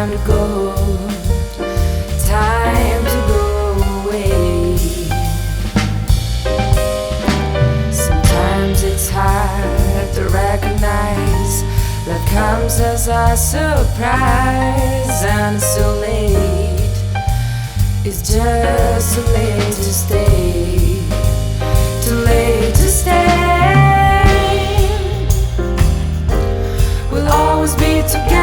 time to go, time to go away. Sometimes it's hard to recognize love comes as a surprise, and it's so late. It's just too late to stay, too late to stay. We'll always be together,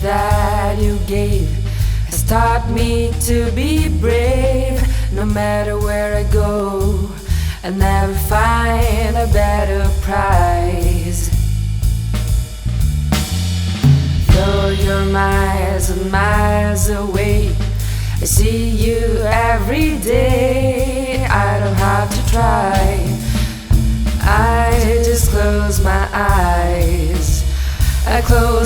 that you gave has taught me to be brave. No matter where I go, I'll never find a better prize. Though you're miles and miles away, I see you every day. I don't have to try. I just close my eyes. I close